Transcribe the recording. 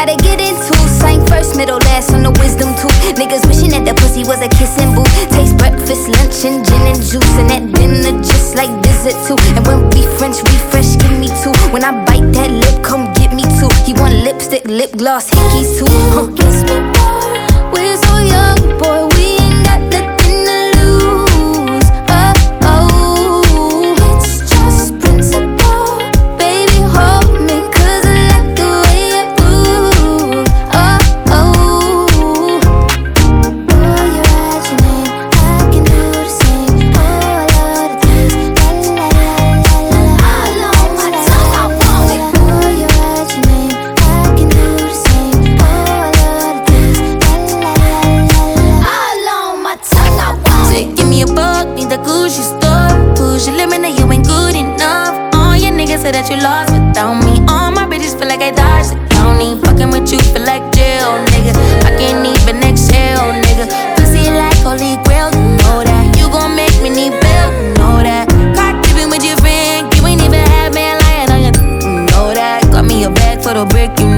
gotta get into slang first, middle last on the wisdom tooth. Niggas wishing that the pussy was a kissing booth. Taste breakfast, lunch, and gin and juice, and that dinner just like dessert too. And when we French refresh, give me two. When I bite that lip, come get me two. He want lipstick, lip gloss, hickeys too? Oh, kiss Huh. We're so young, boy. In the Gucci store, Push your limit, now you ain't good enough. All your niggas say that you lost without me. All my bitches feel like I dodged the county. Fucking with you feel like jail, nigga. I can't even exhale, nigga. Pussy like holy grail, you know that. You gon' make me need bail, you know that. Caught dipping with your friend, you ain't even had man lying on your, you know that. Got me a bag for the brick, you